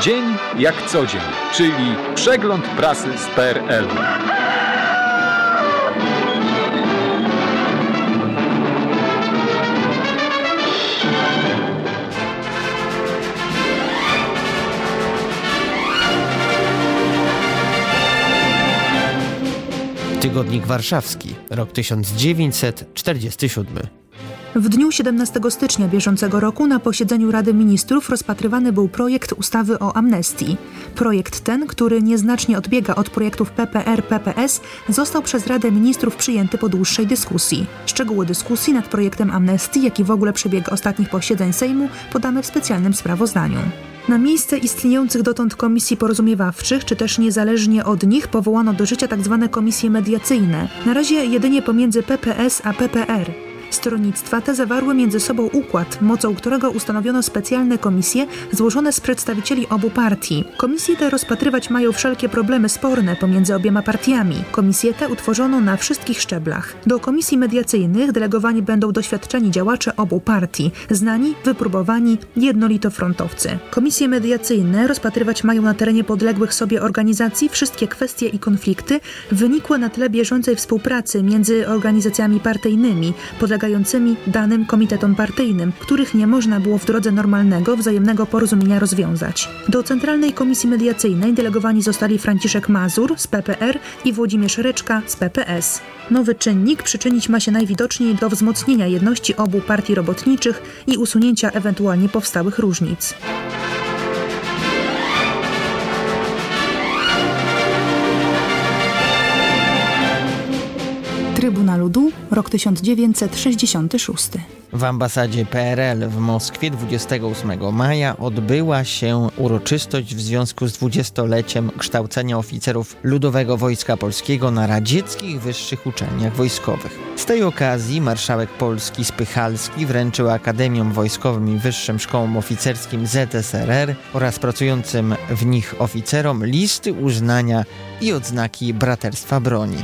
Dzień jak co dzień, czyli przegląd prasy z PRL. Tygodnik Warszawski, rok 1947. W dniu 17 stycznia bieżącego roku na posiedzeniu Rady Ministrów rozpatrywany był projekt ustawy o amnestii. Projekt ten, który nieznacznie odbiega od projektów PPR-PPS, został przez Radę Ministrów przyjęty po dłuższej dyskusji. Szczegóły dyskusji nad projektem amnestii, jak i w ogóle przebieg ostatnich posiedzeń Sejmu podamy w specjalnym sprawozdaniu. Na miejsce istniejących dotąd komisji porozumiewawczych, czy też niezależnie od nich, powołano do życia tzw. Tak komisje mediacyjne. Na razie jedynie pomiędzy PPS a PPR. Stronnictwa te zawarły między sobą układ, mocą którego ustanowiono specjalne komisje złożone z przedstawicieli obu partii. Komisje te rozpatrywać mają wszelkie problemy sporne pomiędzy obiema partiami. Komisje te utworzono na wszystkich szczeblach. Do komisji mediacyjnych delegowani będą doświadczeni działacze obu partii, znani, wypróbowani, jednolitofrontowcy. Komisje mediacyjne rozpatrywać mają na terenie podległych sobie organizacji wszystkie kwestie i konflikty wynikłe na tle bieżącej współpracy między organizacjami partyjnymi, podlegającymi danym komitetom partyjnym, których nie można było w drodze normalnego, wzajemnego porozumienia rozwiązać. Do Centralnej Komisji Mediacyjnej delegowani zostali Franciszek Mazur z PPR i Włodzimierz Ryczka z PPS. Nowy czynnik przyczynić ma się najwidoczniej do wzmocnienia jedności obu partii robotniczych i usunięcia ewentualnie powstałych różnic. Trybuna Ludu, rok 1966. W ambasadzie PRL w Moskwie 28 maja odbyła się uroczystość w związku z dwudziestoleciem kształcenia oficerów Ludowego Wojska Polskiego na radzieckich wyższych uczelniach wojskowych. Z tej okazji marszałek Polski Spychalski wręczył Akademiom Wojskowym i Wyższym Szkołom Oficerskim ZSRR oraz pracującym w nich oficerom listy uznania i odznaki braterstwa broni.